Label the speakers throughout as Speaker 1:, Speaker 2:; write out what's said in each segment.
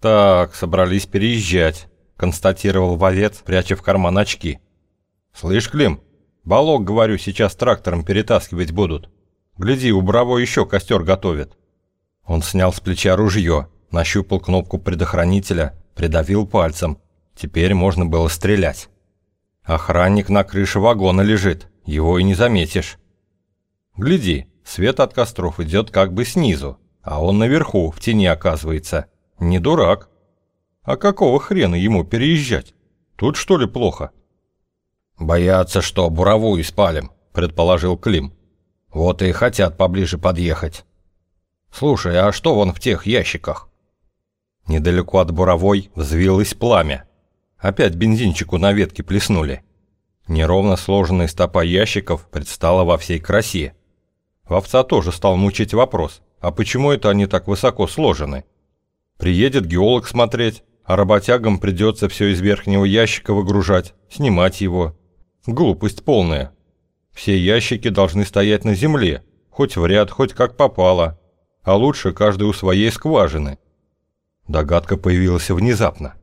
Speaker 1: «Так, собрались переезжать», — констатировал вовец, пряча в карман очки. «Слышь, Клим, балок, говорю, сейчас трактором перетаскивать будут. Гляди, у Браво еще костер готовят». Он снял с плеча ружье, нащупал кнопку предохранителя, придавил пальцем. Теперь можно было стрелять. Охранник на крыше вагона лежит, его и не заметишь. Гляди, свет от костров идет как бы снизу, а он наверху, в тени оказывается. Не дурак. А какого хрена ему переезжать? Тут что ли плохо?
Speaker 2: Боятся, что буровую спалим, предположил Клим. Вот и хотят поближе подъехать. Слушай, а что вон в тех ящиках?
Speaker 1: Недалеко от буровой взвилось пламя. Опять бензинчику на ветке плеснули. Неровно сложенная стопа ящиков предстала во всей красе. Вовца тоже стал мучить вопрос, а почему это они так высоко сложены? Приедет геолог смотреть, а работягам придется все из верхнего ящика выгружать, снимать его. Глупость полная. Все ящики должны стоять на земле, хоть в ряд, хоть как попало. А лучше каждый у своей скважины. Догадка появилась внезапно.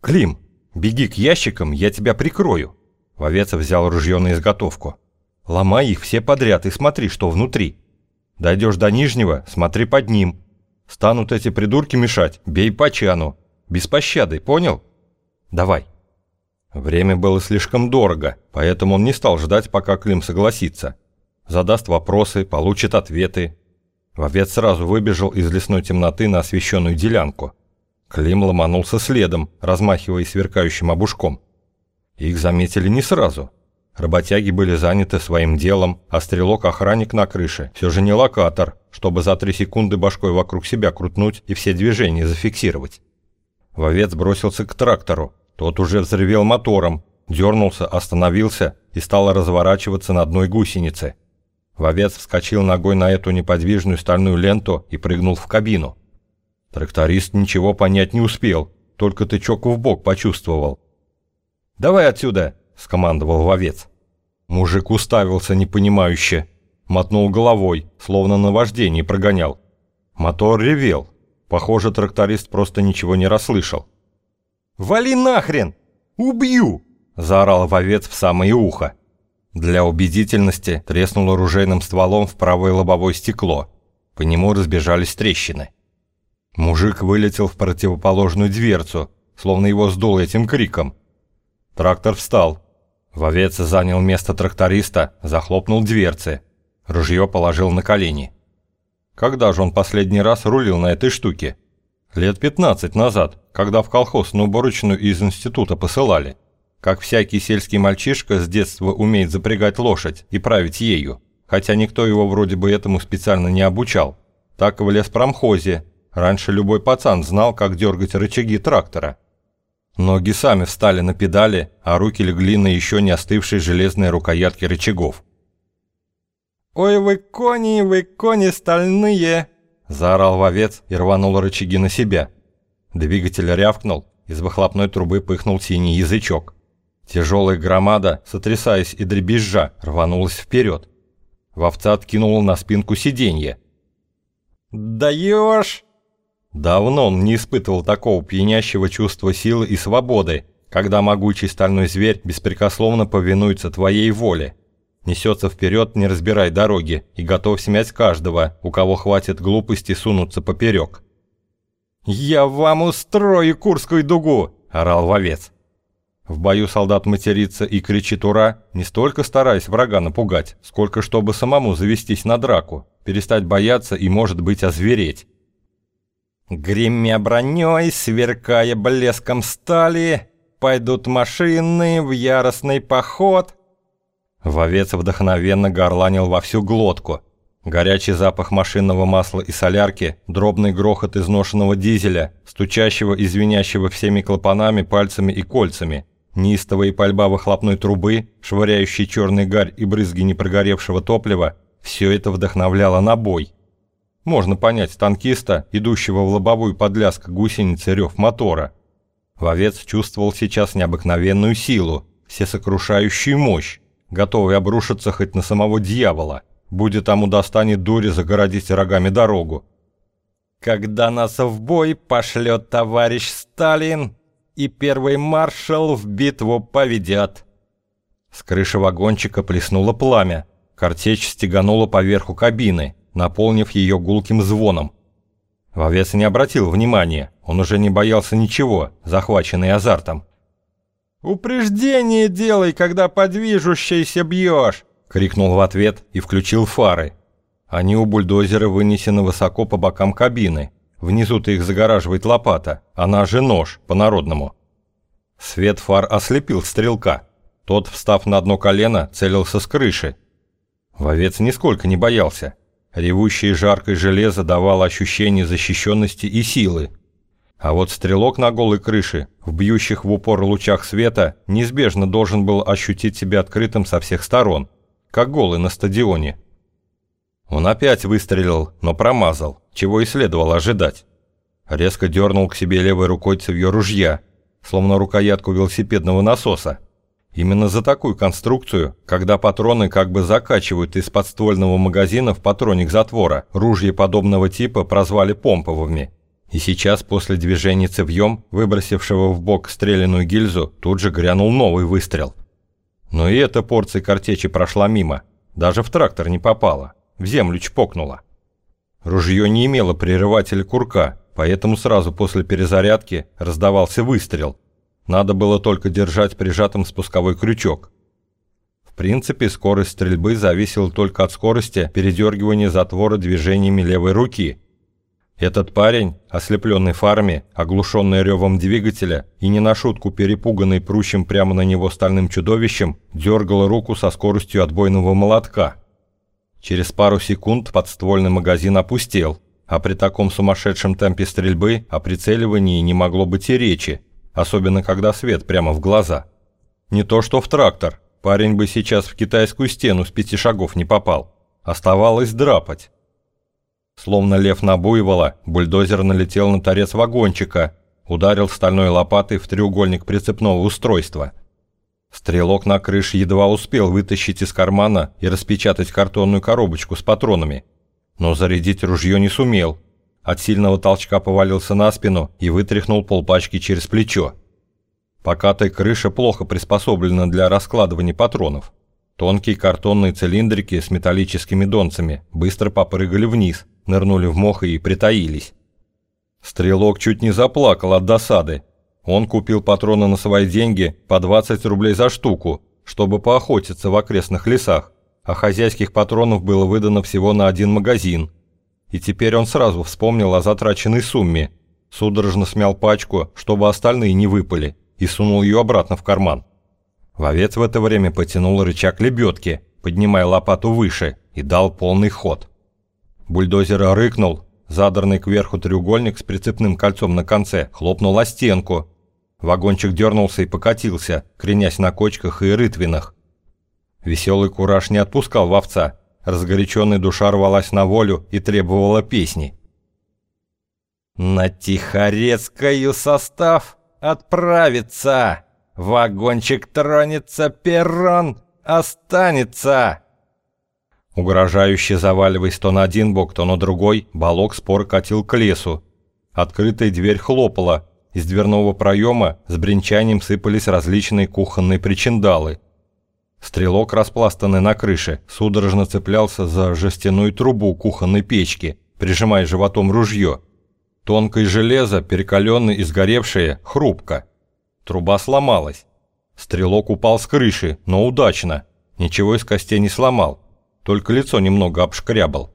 Speaker 1: «Клим, беги к ящикам, я тебя прикрою». Вовец взял ружье на изготовку. «Ломай их все подряд и смотри, что внутри. Дойдешь до нижнего, смотри под ним. Станут эти придурки мешать, бей по чану. Без пощады, понял? Давай. Время было слишком дорого, поэтому он не стал ждать, пока Клим согласится. Задаст вопросы, получит ответы. Вовец сразу выбежал из лесной темноты на освещенную делянку. Клим ломанулся следом, размахивая сверкающим обушком. Их заметили не сразу. Работяги были заняты своим делом, а стрелок-охранник на крыше все же не локатор, чтобы за три секунды башкой вокруг себя крутнуть и все движения зафиксировать. Вовец бросился к трактору. Тот уже взревел мотором, дернулся, остановился и стал разворачиваться на одной гусенице. Вовец вскочил ногой на эту неподвижную стальную ленту и прыгнул в кабину. Тракторист ничего понять не успел, только тычок в бок почувствовал. «Давай отсюда!» – скомандовал вовец. Мужик уставился непонимающе, мотнул головой, словно на вождении прогонял. Мотор ревел. Похоже, тракторист просто ничего не расслышал. «Вали нахрен! Убью!» – заорал вовец в самое ухо. Для убедительности треснул оружейным стволом в правое лобовое стекло. По нему разбежались трещины. Мужик вылетел в противоположную дверцу, словно его сдул этим криком. Трактор встал, Вовец занял место тракториста, захлопнул дверцы. Ружье положил на колени. Когда же он последний раз рулил на этой штуке? Лет 15 назад, когда в колхоз на уборочную из института посылали. Как всякий сельский мальчишка с детства умеет запрягать лошадь и править ею, хотя никто его вроде бы этому специально не обучал. Так и в леспромхозе. Раньше любой пацан знал, как дергать рычаги трактора. Ноги сами встали на педали, а руки легли на еще не остывшие железные рукоятки рычагов. «Ой, вы кони, вы кони стальные!» – заорал вовец и рванул рычаги на себя. Двигатель рявкнул, из выхлопной трубы пыхнул синий язычок. Тяжелая громада, сотрясаясь и дребезжа, рванулась вперед. Вовца откинула на спинку сиденья. «Даешь!» Давно он не испытывал такого пьянящего чувства силы и свободы, когда могучий стальной зверь беспрекословно повинуется твоей воле. Несется вперед, не разбирай дороги, и готов смять каждого, у кого хватит глупости сунуться поперек. «Я вам устрою Курскую дугу!» – орал вовец. В бою солдат матерится и кричит «Ура!», не столько стараясь врага напугать, сколько чтобы самому завестись на драку, перестать бояться и, может быть, озвереть. Гремя броней, сверкая блеском стали, пойдут машины в яростный поход. Вовец вдохновенно горланил во всю глотку. Горячий запах машинного масла и солярки, дробный грохот изношенного дизеля, стучащего и звенящего всеми клапанами, пальцами и кольцами, неистовая пальба выхлопной трубы, швыряющий черный гарь и брызги непрогоревшего топлива – все это вдохновляло на бой. Можно понять танкиста, идущего в лобовую подляск гусеницы рев мотора. Вовец чувствовал сейчас необыкновенную силу, всесокрушающую мощь, готовый обрушиться хоть на самого дьявола, будет тому достанет дури загородить рогами дорогу. когда нас в бой пошлет товарищ Сталин, и первый маршал в битву поведет. С крыши вагончика плеснуло пламя, картечь стеганула поверху кабины, наполнив ее гулким звоном. Вовец не обратил внимания, он уже не боялся ничего, захваченный азартом. «Упреждение делай, когда по движущейся бьешь!» — крикнул в ответ и включил фары. Они у бульдозера вынесены высоко по бокам кабины. Внизу-то их загораживает лопата, она же нож, по-народному. Свет фар ослепил стрелка. Тот, встав на одно колено, целился с крыши. Вовец нисколько не боялся. Ревущее жаркое железо давало ощущение защищенности и силы. А вот стрелок на голой крыше, в бьющих в упор лучах света, неизбежно должен был ощутить себя открытым со всех сторон, как голый на стадионе. Он опять выстрелил, но промазал, чего и следовало ожидать. Резко дернул к себе левой рукой цевьё ружья, словно рукоятку велосипедного насоса. Именно за такую конструкцию, когда патроны как бы закачивают из подствольного магазина в патроник затвора, ружья подобного типа прозвали помповыми. И сейчас, после движения цевьем, выбросившего в бок стрелянную гильзу, тут же грянул новый выстрел. Но и эта порция картечи прошла мимо, даже в трактор не попала, в землю чпокнула. Ружье не имело прерывателя курка, поэтому сразу после перезарядки раздавался выстрел – надо было только держать прижатым спусковой крючок. В принципе, скорость стрельбы зависела только от скорости передергивания затвора движениями левой руки. Этот парень, ослепленный фарами, оглушенный ревом двигателя и не на шутку перепуганный прущим прямо на него стальным чудовищем, дергал руку со скоростью отбойного молотка. Через пару секунд подствольный магазин опустел, а при таком сумасшедшем темпе стрельбы о прицеливании не могло быть и речи особенно когда свет прямо в глаза. Не то что в трактор, парень бы сейчас в китайскую стену с пяти шагов не попал. Оставалось драпать. Словно лев на буйвола, бульдозер налетел на торец вагончика, ударил стальной лопатой в треугольник прицепного устройства. Стрелок на крыше едва успел вытащить из кармана и распечатать картонную коробочку с патронами, но зарядить ружье не сумел – от сильного толчка повалился на спину и вытряхнул полпачки через плечо. Покатая крыша плохо приспособлена для раскладывания патронов. Тонкие картонные цилиндрики с металлическими донцами быстро попрыгали вниз, нырнули в мох и притаились. Стрелок чуть не заплакал от досады. Он купил патроны на свои деньги по 20 рублей за штуку, чтобы поохотиться в окрестных лесах, а хозяйских патронов было выдано всего на один магазин – и теперь он сразу вспомнил о затраченной сумме, судорожно смял пачку, чтобы остальные не выпали, и сунул ее обратно в карман. Вовец в это время потянул рычаг лебедки, поднимая лопату выше, и дал полный ход. Бульдозер рыкнул, задранный кверху треугольник с прицепным кольцом на конце хлопнул о стенку. Вагончик дернулся и покатился, кренясь на кочках и рытвинах. Веселый кураж не отпускал вовца, Разгоряченная душа рвалась на волю и требовала песни. «На Тихорецкую состав отправится, вагончик тронется, перрон останется!» Угрожающе заваливаясь то на один бок, то на другой, балок спор катил к лесу. Открытая дверь хлопала, из дверного проема с бренчанием сыпались различные кухонные причиндалы – Стрелок, распластанный на крыше, судорожно цеплялся за жестяную трубу кухонной печки, прижимая животом ружье. Тонкое железо, перекаленное и сгоревшее, хрупко. Труба сломалась. Стрелок упал с крыши, но удачно. Ничего из костей не сломал, только лицо немного обшкрябал.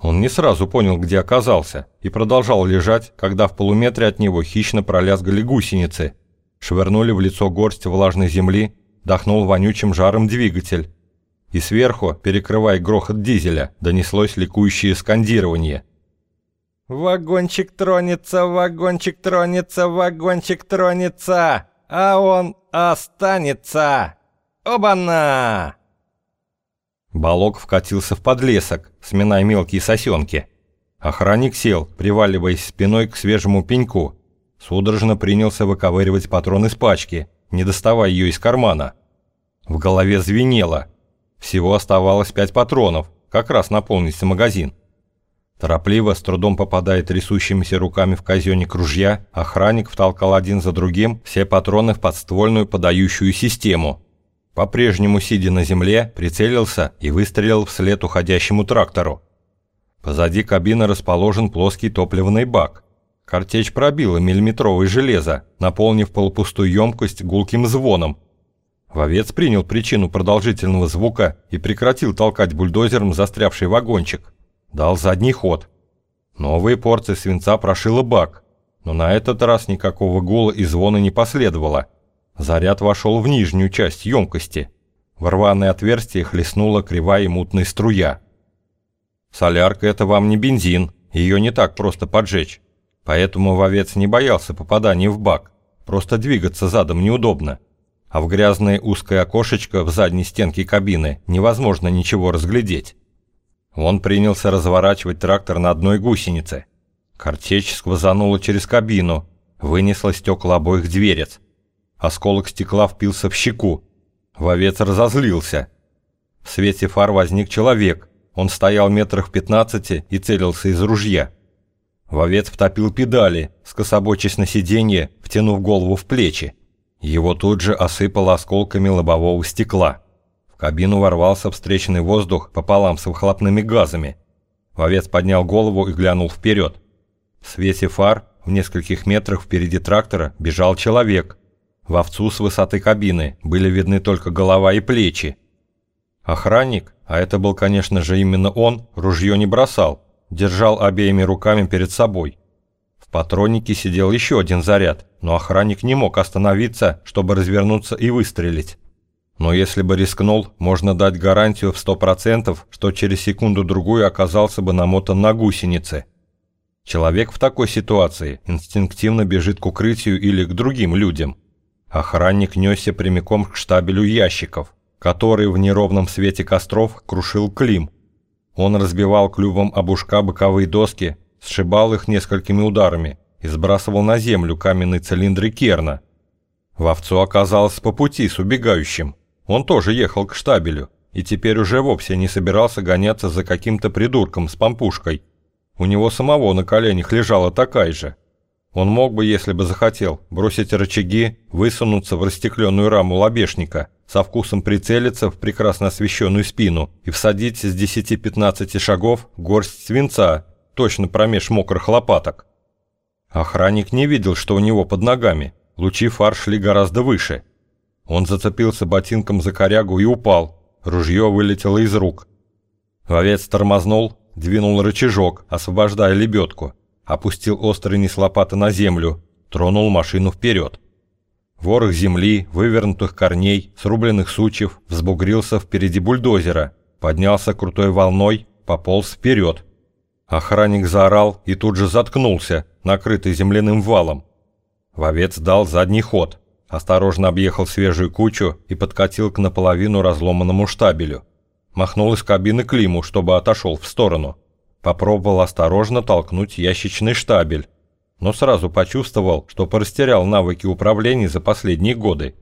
Speaker 1: Он не сразу понял, где оказался, и продолжал лежать, когда в полуметре от него хищно пролязгали гусеницы. Швырнули в лицо горсть влажной земли дохнул вонючим жаром двигатель. И сверху, перекрывая грохот дизеля, донеслось ликующее скандирование. «Вагончик тронется, вагончик тронется, вагончик тронется, а он останется! Оба-на!» Балок вкатился в подлесок, сминая мелкие сосенки. Охранник сел, приваливаясь спиной к свежему пеньку. Судорожно принялся выковыривать патрон из пачки, не доставая ее из кармана. В голове звенело. Всего оставалось пять патронов, как раз наполнится магазин. Торопливо, с трудом попадая трясущимися руками в казенник ружья, охранник втолкал один за другим все патроны в подствольную подающую систему. По-прежнему, сидя на земле, прицелился и выстрелил вслед уходящему трактору. Позади кабины расположен плоский топливный бак. Картечь пробила миллиметровое железо, наполнив полупустую емкость гулким звоном. Вовец принял причину продолжительного звука и прекратил толкать бульдозером застрявший вагончик дал задний ход. Новые порции свинца прошила бак, но на этот раз никакого гула и звона не последовало. Заряд вошел в нижнюю часть емкости. В рваное отверстие хлестнула кривая и мутная струя. Солярка – это вам не бензин, ее не так просто поджечь. Поэтому вовец не боялся попадания в бак, просто двигаться задом неудобно. А в грязное узкое окошечко в задней стенке кабины невозможно ничего разглядеть. Он принялся разворачивать трактор на одной гусенице. Картечь сквозанула через кабину, вынесла стекла обоих дверец. Осколок стекла впился в щеку. Вовец разозлился. В свете фар возник человек. Он стоял метрах в пятнадцати и целился из ружья. Вовец втопил педали, скособочись на сиденье, втянув голову в плечи. Его тут же осыпало осколками лобового стекла кабину ворвался встречный воздух пополам с выхлопными газами. Вовец поднял голову и глянул вперед. В свете фар в нескольких метрах впереди трактора бежал человек. В овцу с высоты кабины были видны только голова и плечи. Охранник, а это был, конечно же, именно он, ружье не бросал, держал обеими руками перед собой. В патроннике сидел еще один заряд, но охранник не мог остановиться, чтобы развернуться и выстрелить. Но если бы рискнул, можно дать гарантию в 100%, что через секунду-другую оказался бы намотан на гусеницы. Человек в такой ситуации инстинктивно бежит к укрытию или к другим людям. Охранник несся прямиком к штабелю ящиков, который в неровном свете костров крушил Клим. Он разбивал клювом обушка боковые доски, сшибал их несколькими ударами и сбрасывал на землю каменные цилиндры керна. В овцу оказалось по пути с убегающим. Он тоже ехал к штабелю и теперь уже вовсе не собирался гоняться за каким-то придурком с помпушкой. У него самого на коленях лежала такая же. Он мог бы, если бы захотел, бросить рычаги, высунуться в растекленную раму лобешника, со вкусом прицелиться в прекрасно освещенную спину и всадить с 10-15 шагов горсть свинца, точно промеж мокрых лопаток. Охранник не видел, что у него под ногами. Лучи фар шли гораздо выше, он зацепился ботинком за корягу и упал. Ружье вылетело из рук. Вовец тормознул, двинул рычажок, освобождая лебедку. Опустил острый низ лопаты на землю, тронул машину вперед. Ворох земли, вывернутых корней, срубленных сучьев взбугрился впереди бульдозера, поднялся крутой волной, пополз вперед. Охранник заорал и тут же заткнулся, накрытый земляным валом. Вовец дал задний ход. Осторожно объехал свежую кучу и подкатил к наполовину разломанному штабелю. Махнул из кабины Климу, чтобы отошел в сторону. Попробовал осторожно толкнуть ящичный штабель, но сразу почувствовал, что порастерял навыки управления за последние годы.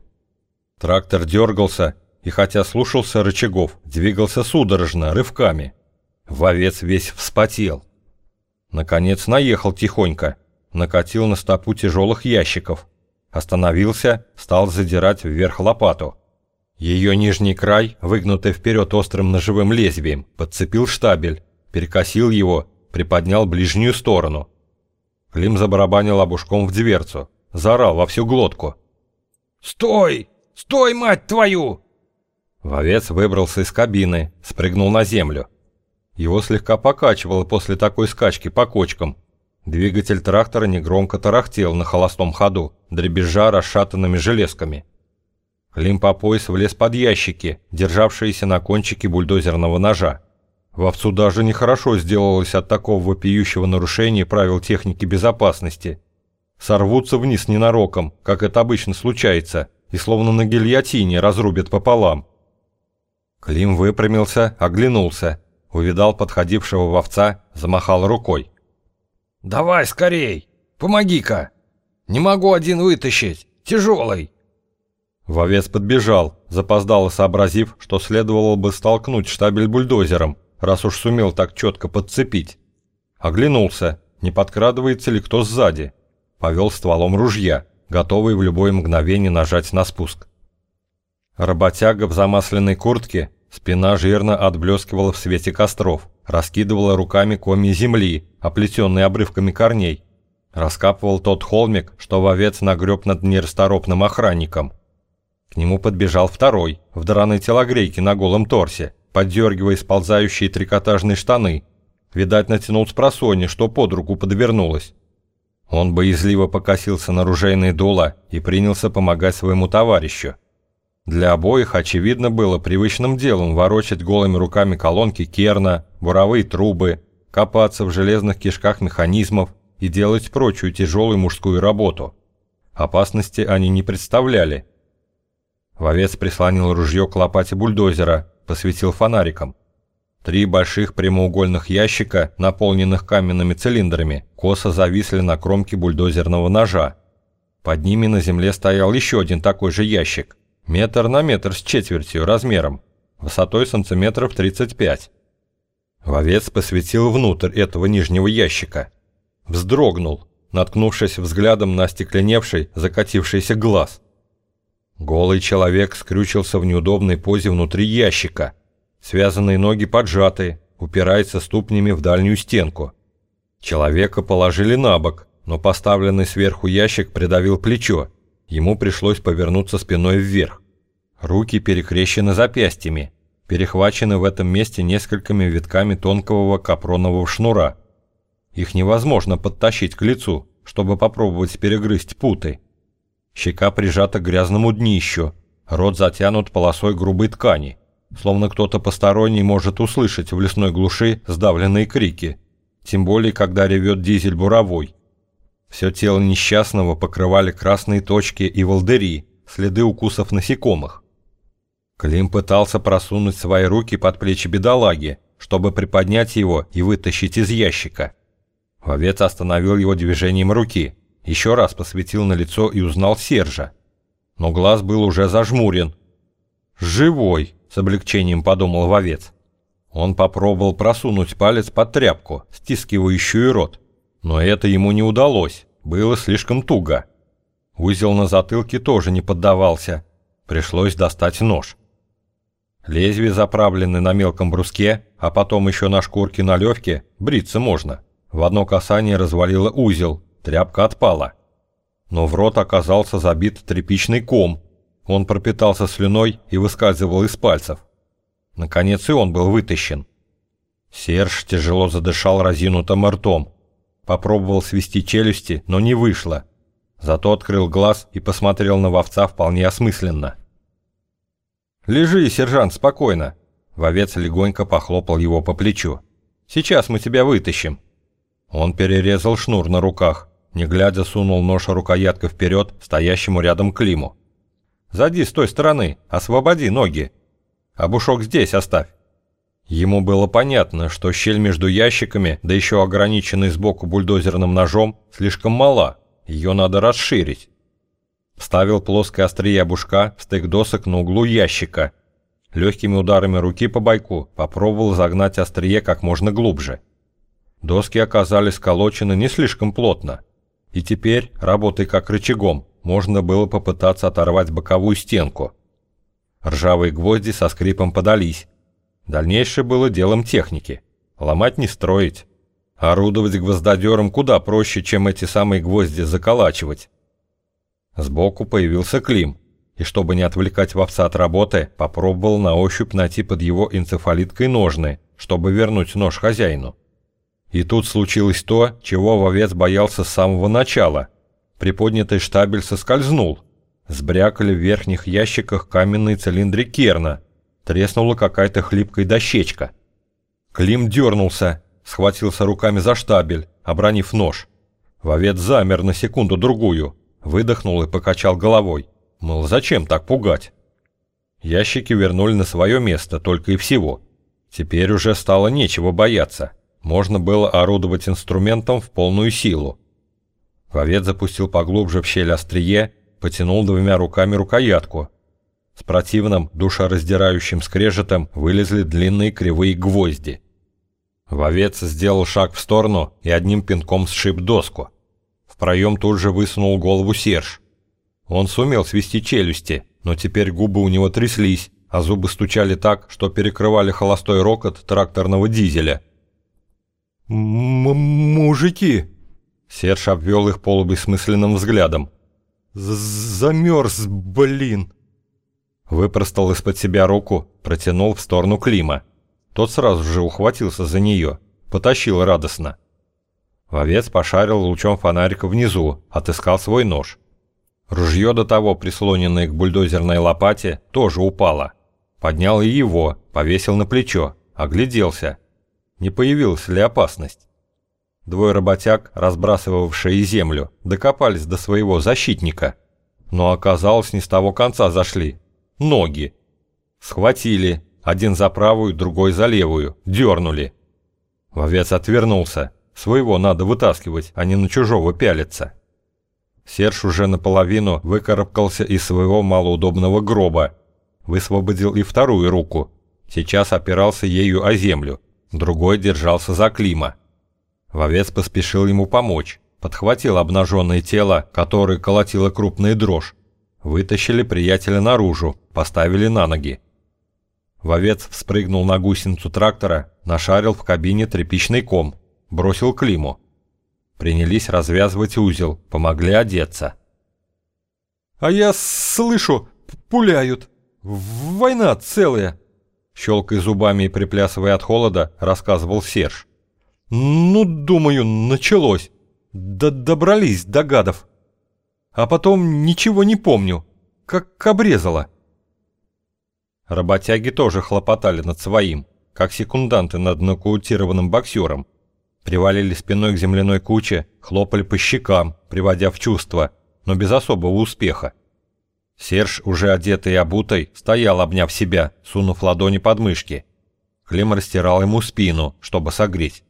Speaker 1: Трактор дергался и, хотя слушался рычагов, двигался судорожно, рывками. Вовец весь вспотел. Наконец наехал тихонько, накатил на стопу тяжелых ящиков, Остановился, стал задирать вверх лопату. Ее нижний край, выгнутый вперед острым ножевым лезвием, подцепил штабель, перекосил его, приподнял ближнюю сторону. Клим забарабанил обушком в дверцу, заорал во всю глотку. «Стой! Стой, мать твою!» Вовец выбрался из кабины, спрыгнул на землю. Его слегка покачивало после такой скачки по кочкам, Двигатель трактора негромко тарахтел на холостом ходу, дребезжа расшатанными железками. Клим по пояс влез под ящики, державшиеся на кончике бульдозерного ножа. Вовцу даже нехорошо сделалось от такого вопиющего нарушения правил техники безопасности. Сорвутся вниз ненароком, как это обычно случается, и словно на гильотине разрубят пополам. Клим выпрямился, оглянулся, увидал подходившего вовца, замахал рукой. «Давай скорей! Помоги-ка! Не могу один вытащить! Тяжелый!» Вовец подбежал, запоздало сообразив, что следовало бы столкнуть штабель бульдозером, раз уж сумел так четко подцепить. Оглянулся, не подкрадывается ли кто сзади. Повел стволом ружья, готовый в любое мгновение нажать на спуск. Работяга в замасленной куртке, спина жирно отблескивала в свете костров, раскидывала руками комья земли, оплетенные обрывками корней. Раскапывал тот холмик, что вовец нагреб над нерасторопным охранником. К нему подбежал второй, в драной телогрейке на голом торсе, поддергивая сползающие трикотажные штаны. Видать, натянул с просони, что под руку подвернулось. Он боязливо покосился на ружейные дула и принялся помогать своему товарищу. Для обоих, очевидно, было привычным делом ворочать голыми руками колонки керна, буровые трубы, копаться в железных кишках механизмов и делать прочую тяжелую мужскую работу. Опасности они не представляли. Вовец прислонил ружье к лопате бульдозера, посветил фонариком. Три больших прямоугольных ящика, наполненных каменными цилиндрами, косо зависли на кромке бульдозерного ножа. Под ними на земле стоял еще один такой же ящик – Метр на метр с четвертью размером, высотой сантиметров 35. Вовец посветил внутрь этого нижнего ящика. Вздрогнул, наткнувшись взглядом на остекленевший, закатившийся глаз. Голый человек скрючился в неудобной позе внутри ящика. Связанные ноги поджаты, упирается ступнями в дальнюю стенку. Человека положили на бок, но поставленный сверху ящик придавил плечо, Ему пришлось повернуться спиной вверх. Руки перекрещены запястьями, перехвачены в этом месте несколькими витками тонкого капронового шнура. Их невозможно подтащить к лицу, чтобы попробовать перегрызть путы. Щека прижата к грязному днищу, рот затянут полосой грубой ткани, словно кто-то посторонний может услышать в лесной глуши сдавленные крики, тем более когда ревет дизель буровой. Все тело несчастного покрывали красные точки и волдыри, следы укусов насекомых. Клим пытался просунуть свои руки под плечи бедолаги, чтобы приподнять его и вытащить из ящика. Вовец остановил его движением руки, еще раз посветил на лицо и узнал Сержа. Но глаз был уже зажмурен. «Живой!» — с облегчением подумал Вовец. Он попробовал просунуть палец под тряпку, стискивающую рот. Но это ему не удалось, было слишком туго. Узел на затылке тоже не поддавался. Пришлось достать нож. Лезвие заправлены на мелком бруске, а потом еще на шкурке налевки, бриться можно. В одно касание развалило узел, тряпка отпала. Но в рот оказался забит тряпичный ком. Он пропитался слюной и выскальзывал из пальцев. Наконец и он был вытащен. Серж тяжело задышал разинутым ртом. Попробовал свести челюсти, но не вышло. Зато открыл глаз и посмотрел на вовца вполне осмысленно. «Лежи, сержант, спокойно!» Вовец легонько похлопал его по плечу. «Сейчас мы тебя вытащим!» Он перерезал шнур на руках, не глядя сунул нож рукоятка вперед стоящему рядом Климу. «Зади с той стороны, освободи ноги. А бушок здесь оставь!» Ему было понятно, что щель между ящиками, да еще ограниченной сбоку бульдозерным ножом, слишком мала, ее надо расширить. Вставил плоское острие бушка в стык досок на углу ящика. Легкими ударами руки по бойку попробовал загнать острие как можно глубже. Доски оказались сколочены не слишком плотно. И теперь, работая как рычагом, можно было попытаться оторвать боковую стенку. Ржавые гвозди со скрипом подались, Дальнейшее было делом техники. Ломать не строить. Орудовать гвоздодером куда проще, чем эти самые гвозди заколачивать. Сбоку появился Клим, и чтобы не отвлекать вовца от работы, попробовал на ощупь найти под его энцефалиткой ножны, чтобы вернуть нож хозяину. И тут случилось то, чего вовец боялся с самого начала. Приподнятый штабель соскользнул. Сбрякали в верхних ящиках каменные цилиндры керна, Треснула какая-то хлипкая дощечка. Клим дернулся, схватился руками за штабель, обронив нож. Вовец замер на секунду-другую, выдохнул и покачал головой. Мол, зачем так пугать? Ящики вернули на свое место только и всего. Теперь уже стало нечего бояться. Можно было орудовать инструментом в полную силу. Вовец запустил поглубже в щель острие, потянул двумя руками рукоятку, с противным, душераздирающим скрежетом вылезли длинные кривые гвозди. Вовец сделал шаг в сторону и одним пинком сшиб доску. В проем тут же высунул голову Серж. Он сумел свести челюсти, но теперь губы у него тряслись, а зубы стучали так, что перекрывали холостой рокот тракторного дизеля.
Speaker 2: «Мужики!»
Speaker 1: Серж обвел их полубессмысленным взглядом.
Speaker 2: «Замерз, блин!»
Speaker 1: Выпростал из-под себя руку, протянул в сторону Клима. Тот сразу же ухватился за нее, потащил радостно. Вовец пошарил лучом фонарика внизу, отыскал свой нож. Ружье до того, прислоненное к бульдозерной лопате, тоже упало. Поднял и его, повесил на плечо, огляделся. Не появилась ли опасность? Двое работяг, разбрасывавшие землю, докопались до своего защитника. Но оказалось, не с того конца зашли. Ноги. Схватили, один за правую, другой за левую, дернули. Вовец отвернулся. Своего надо вытаскивать, а не на чужого пялиться. Серж уже наполовину выкарабкался из своего малоудобного гроба. Высвободил и вторую руку. Сейчас опирался ею о землю. Другой держался за Клима. Вовец поспешил ему помочь. Подхватил обнаженное тело, которое колотило крупная дрожь. Вытащили приятеля наружу, поставили на ноги. Вовец вспрыгнул на гусеницу трактора, нашарил в кабине тряпичный ком, бросил Климу. Принялись развязывать узел, помогли одеться.
Speaker 2: «А я слышу, пуляют. Война целая!»
Speaker 1: Щелкая зубами и приплясывая от холода, рассказывал Серж.
Speaker 2: «Ну, думаю, началось. Да добрались до гадов. А потом ничего не помню. Как обрезало».
Speaker 1: Работяги тоже хлопотали над своим, как секунданты над нокаутированным боксером. Привалили спиной к земляной куче, хлопали по щекам, приводя в чувство, но без особого успеха. Серж, уже одетый и обутый, стоял, обняв себя, сунув ладони под мышки. Клим растирал ему спину, чтобы согреть.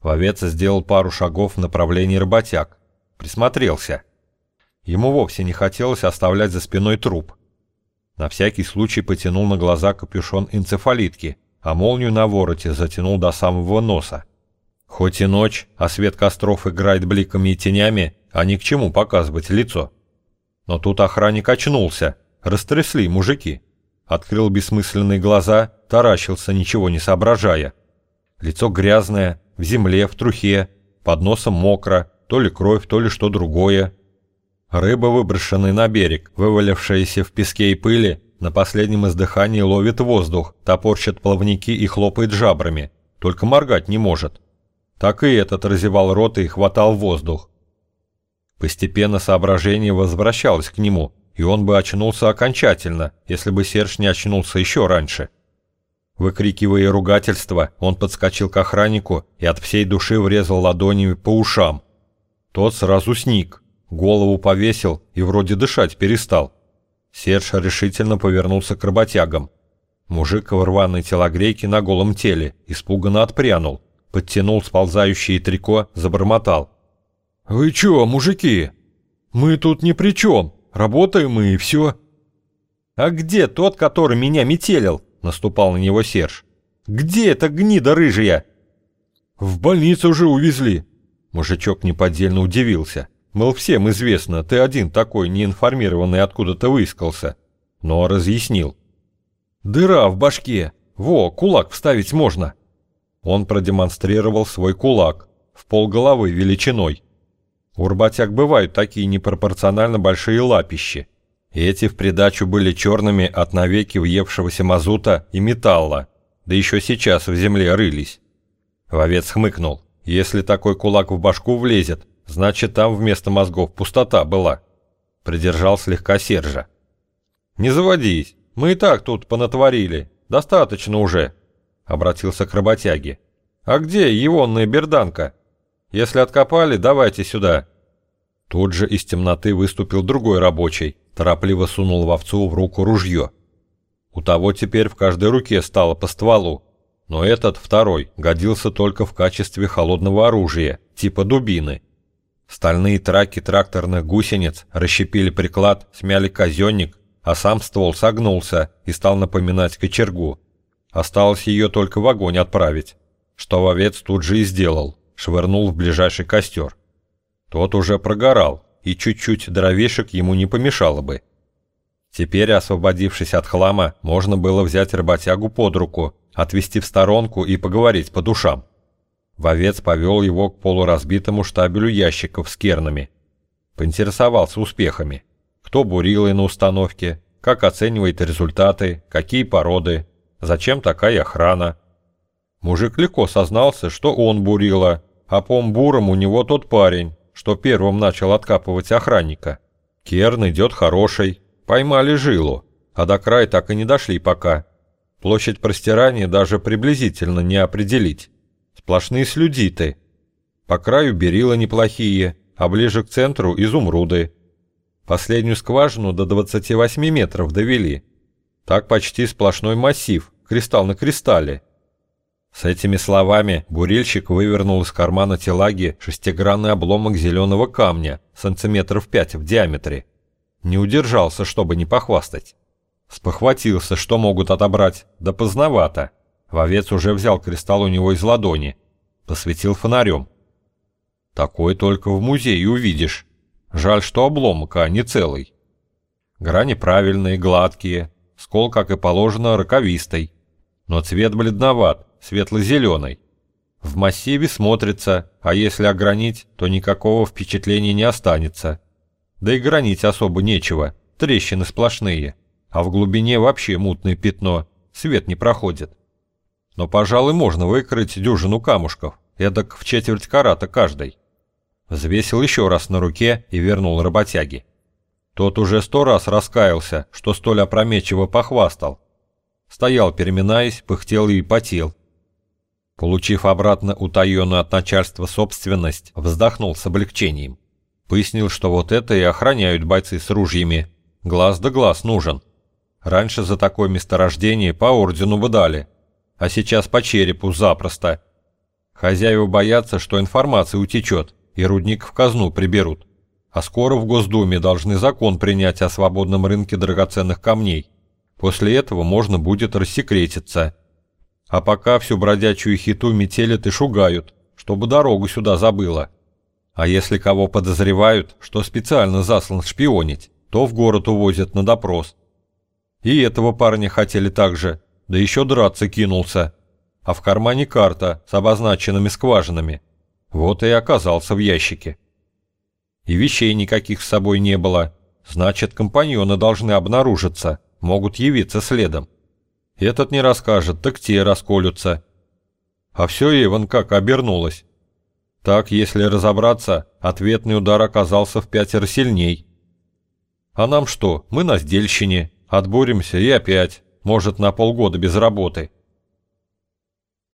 Speaker 1: Вовец сделал пару шагов в направлении работяг. Присмотрелся. Ему вовсе не хотелось оставлять за спиной труп. На всякий случай потянул на глаза капюшон энцефалитки, а молнию на вороте затянул до самого носа. Хоть и ночь, а свет костров играет бликами и тенями, а ни к чему показывать лицо. Но тут охранник очнулся, растрясли мужики. Открыл бессмысленные глаза, таращился, ничего не соображая. Лицо грязное, в земле, в трухе, под носом мокро, то ли кровь, то ли что другое. Рыба, выброшенная на берег, вывалившаяся в песке и пыли, на последнем издыхании ловит воздух, топорщит плавники и хлопает жабрами, только моргать не может. Так и этот разевал рот и хватал воздух. Постепенно соображение возвращалось к нему, и он бы очнулся окончательно, если бы Серж не очнулся еще раньше. Выкрикивая ругательство, он подскочил к охраннику и от всей души врезал ладонями по ушам. Тот сразу сник, голову повесил и вроде дышать перестал. Серж решительно повернулся к работягам. Мужик в рваной телогрейке на голом теле испуганно отпрянул, подтянул сползающее трико, забормотал.
Speaker 2: «Вы чё, мужики? Мы тут ни при чем. Работаем мы и все».
Speaker 1: «А где тот, который меня метелил?» — наступал на него Серж. «Где эта гнида рыжая?»
Speaker 2: «В больницу уже увезли».
Speaker 1: Мужичок неподдельно удивился. Мол, всем известно, ты один такой неинформированный откуда-то выискался. Но разъяснил.
Speaker 2: «Дыра в башке. Во, кулак вставить можно».
Speaker 1: Он продемонстрировал свой кулак, в полголовы величиной. У рыбатяг бывают такие непропорционально большие лапищи. И эти в придачу были черными от навеки въевшегося мазута и металла, да еще сейчас в земле рылись. Вовец хмыкнул. Если такой кулак в башку влезет, значит там вместо мозгов пустота была. Придержал слегка Сержа. «Не заводись, мы и так тут понатворили, достаточно уже», обратился к работяге. «А где егонная берданка?» Если откопали, давайте сюда». Тут же из темноты выступил другой рабочий, торопливо сунул в овцу в руку ружье. У того теперь в каждой руке стало по стволу, но этот, второй, годился только в качестве холодного оружия, типа дубины. Стальные траки тракторных гусениц расщепили приклад, смяли казенник, а сам ствол согнулся и стал напоминать кочергу. Осталось ее только в огонь отправить. что вовец тут же и сделал, швырнул в ближайший костер. Тот уже прогорал, и чуть-чуть дровишек ему не помешало бы. Теперь, освободившись от хлама, можно было взять работягу под руку, отвести в сторонку и поговорить по душам. Вовец повел его к полуразбитому штабелю ящиков с кернами. Поинтересовался успехами. Кто бурил на установке, как оценивает результаты, какие породы, зачем такая охрана. Мужик легко сознался, что он бурила, а помбуром у него тот парень, что первым начал откапывать охранника. Керн идет хороший, поймали жилу, а до края так и не дошли пока. Площадь простирания даже приблизительно не определить. Сплошные слюдиты. По краю берила неплохие, а ближе к центру изумруды. Последнюю скважину до 28 метров довели. Так почти сплошной массив, кристалл на кристалле. С этими словами бурильщик вывернул из кармана телаги шестигранный обломок зеленого камня, сантиметров пять в диаметре. Не удержался, чтобы не похвастать. Спохватился, что могут отобрать, да поздновато. Вовец уже взял кристалл у него из ладони. Посветил фонарем. Такой только в музее увидишь. Жаль, что обломок, а не целый. Грани правильные, гладкие, скол, как и положено, роковистый. Но цвет бледноват, светло-зеленый. В массиве смотрится, а если огранить, то никакого впечатления не останется. Да и гранить особо нечего, трещины сплошные, а в глубине вообще мутное пятно, свет не проходит. Но, пожалуй, можно выкрыть дюжину камушков, эдак в четверть карата каждый. Взвесил еще раз на руке и вернул работяги. Тот уже сто раз раскаялся, что столь опрометчиво похвастал. Стоял, переминаясь, пыхтел и потел. Получив обратно утаенную от начальства собственность, вздохнул с облегчением. Пояснил, что вот это и охраняют бойцы с ружьями. Глаз да глаз нужен. Раньше за такое месторождение по ордену бы дали, а сейчас по черепу запросто. Хозяева боятся, что информация утечет, и рудник в казну приберут. А скоро в Госдуме должны закон принять о свободном рынке драгоценных камней. После этого можно будет рассекретиться. А пока всю бродячую хиту метелят и шугают, чтобы дорогу сюда забыла. А если кого подозревают, что специально заслан шпионить, то в город увозят на допрос. И этого парня хотели также, да еще драться кинулся. А в кармане карта с обозначенными скважинами. Вот и оказался в ящике. И вещей никаких с собой не было. Значит, компаньоны должны обнаружиться, могут явиться следом. Этот не расскажет, так те расколются. А все Иван как обернулось. Так, если разобраться, ответный удар оказался в пятеро сильней. А нам что, мы на сдельщине, отборемся и опять, может, на полгода без работы.